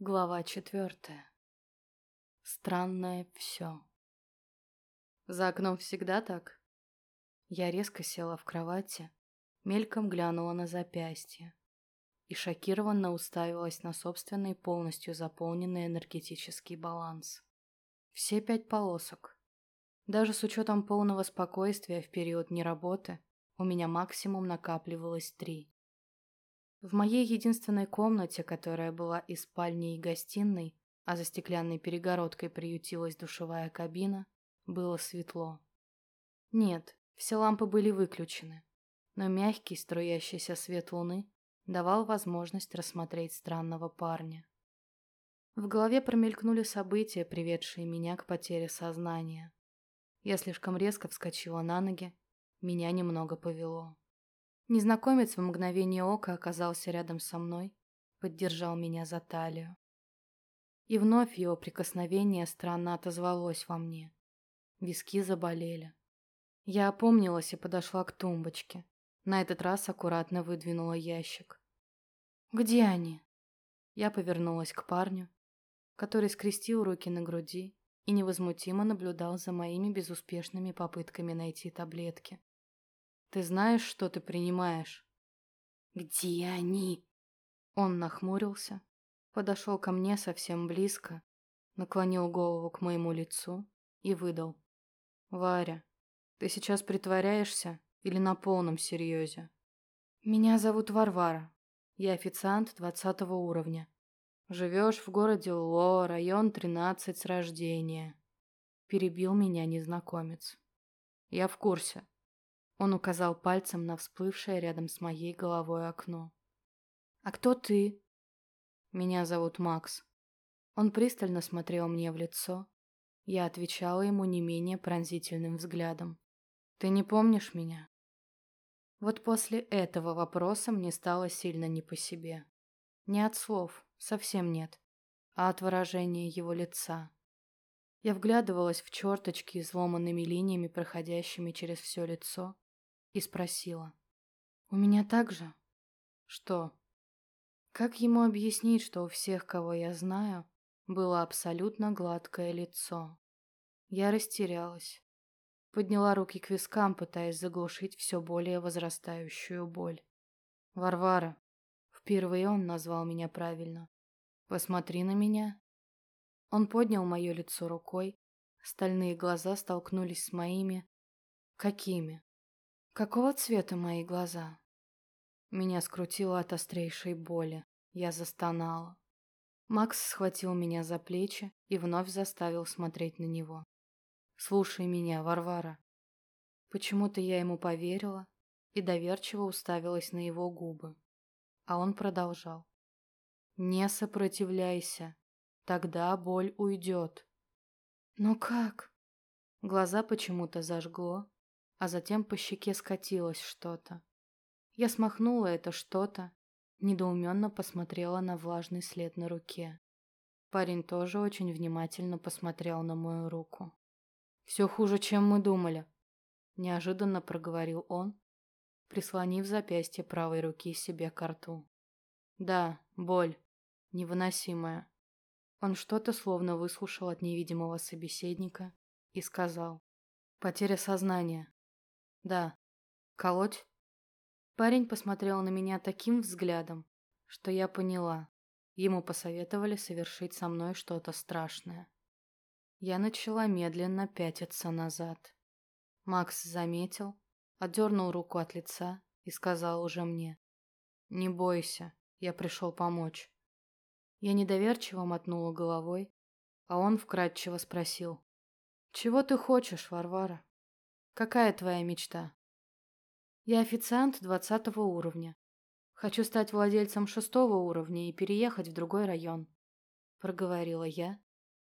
Глава четвертая. Странное все. За окном всегда так? Я резко села в кровати, мельком глянула на запястье и шокированно уставилась на собственный полностью заполненный энергетический баланс. Все пять полосок. Даже с учетом полного спокойствия в период неработы у меня максимум накапливалось три. В моей единственной комнате, которая была и спальней, и гостиной, а за стеклянной перегородкой приютилась душевая кабина, было светло. Нет, все лампы были выключены, но мягкий струящийся свет луны давал возможность рассмотреть странного парня. В голове промелькнули события, приведшие меня к потере сознания. Я слишком резко вскочила на ноги, меня немного повело. Незнакомец в мгновение ока оказался рядом со мной, поддержал меня за талию. И вновь его прикосновение странно отозвалось во мне. Виски заболели. Я опомнилась и подошла к тумбочке. На этот раз аккуратно выдвинула ящик. «Где они?» Я повернулась к парню, который скрестил руки на груди и невозмутимо наблюдал за моими безуспешными попытками найти таблетки. Ты знаешь, что ты принимаешь? Где они? Он нахмурился, подошел ко мне совсем близко, наклонил голову к моему лицу и выдал. Варя, ты сейчас притворяешься или на полном серьезе? Меня зовут Варвара. Я официант двадцатого уровня. Живешь в городе Ло, район 13 с рождения. Перебил меня незнакомец. Я в курсе. Он указал пальцем на всплывшее рядом с моей головой окно. «А кто ты?» «Меня зовут Макс». Он пристально смотрел мне в лицо. Я отвечала ему не менее пронзительным взглядом. «Ты не помнишь меня?» Вот после этого вопроса мне стало сильно не по себе. Не от слов, совсем нет, а от выражения его лица. Я вглядывалась в черточки, изломанными линиями, проходящими через все лицо, и спросила. «У меня так же?» «Что?» Как ему объяснить, что у всех, кого я знаю, было абсолютно гладкое лицо? Я растерялась. Подняла руки к вискам, пытаясь заглушить все более возрастающую боль. «Варвара!» Впервые он назвал меня правильно. «Посмотри на меня!» Он поднял мое лицо рукой. Стальные глаза столкнулись с моими. Какими? Какого цвета мои глаза? Меня скрутило от острейшей боли. Я застонала. Макс схватил меня за плечи и вновь заставил смотреть на него. «Слушай меня, Варвара». Почему-то я ему поверила и доверчиво уставилась на его губы. А он продолжал. «Не сопротивляйся, тогда боль уйдет». «Но как?» Глаза почему-то зажгло, а затем по щеке скатилось что-то. Я смахнула это что-то, недоуменно посмотрела на влажный след на руке. Парень тоже очень внимательно посмотрел на мою руку. «Все хуже, чем мы думали», — неожиданно проговорил он, прислонив запястье правой руки себе к рту. «Да, боль. Невыносимая». Он что-то словно выслушал от невидимого собеседника и сказал. «Потеря сознания. Да. Колоть? Парень посмотрел на меня таким взглядом, что я поняла. Ему посоветовали совершить со мной что-то страшное. Я начала медленно пятиться назад. Макс заметил, отдернул руку от лица и сказал уже мне. «Не бойся, я пришел помочь». Я недоверчиво мотнула головой, а он вкратчиво спросил. «Чего ты хочешь, Варвара?» Какая твоя мечта? Я официант двадцатого уровня. Хочу стать владельцем шестого уровня и переехать в другой район. Проговорила я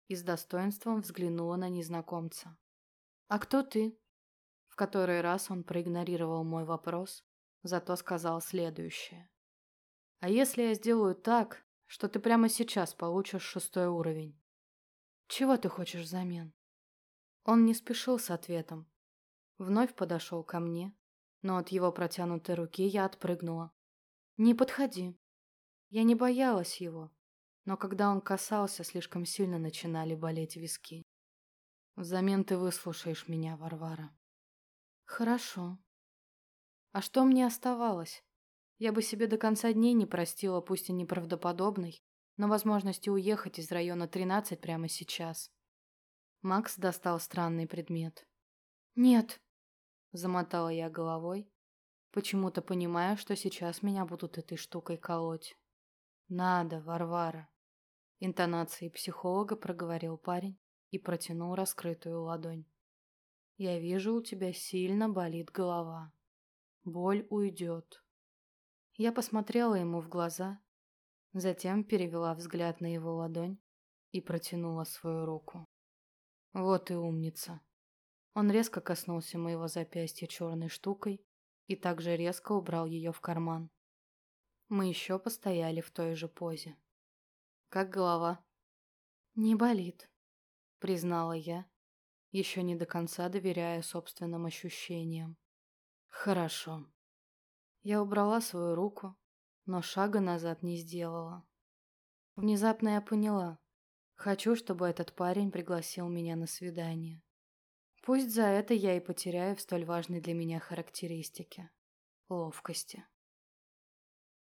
и с достоинством взглянула на незнакомца. А кто ты? В который раз он проигнорировал мой вопрос, зато сказал следующее. А если я сделаю так, что ты прямо сейчас получишь шестой уровень? Чего ты хочешь взамен? Он не спешил с ответом, Вновь подошел ко мне, но от его протянутой руки я отпрыгнула. «Не подходи». Я не боялась его. но когда он касался, слишком сильно начинали болеть виски. Взамен ты выслушаешь меня, Варвара. Хорошо. А что мне оставалось? Я бы себе до конца дней не простила, пусть и неправдоподобной, но возможности уехать из района 13 прямо сейчас. Макс достал странный предмет. «Нет», — замотала я головой, почему-то понимая, что сейчас меня будут этой штукой колоть. «Надо, Варвара», — интонацией психолога проговорил парень и протянул раскрытую ладонь. «Я вижу, у тебя сильно болит голова. Боль уйдет. Я посмотрела ему в глаза, затем перевела взгляд на его ладонь и протянула свою руку. Вот и умница. Он резко коснулся моего запястья черной штукой и также резко убрал ее в карман. Мы еще постояли в той же позе. Как голова? Не болит, признала я, еще не до конца доверяя собственным ощущениям. Хорошо. Я убрала свою руку, но шага назад не сделала. Внезапно я поняла. Хочу, чтобы этот парень пригласил меня на свидание. Пусть за это я и потеряю в столь важной для меня характеристике – ловкости.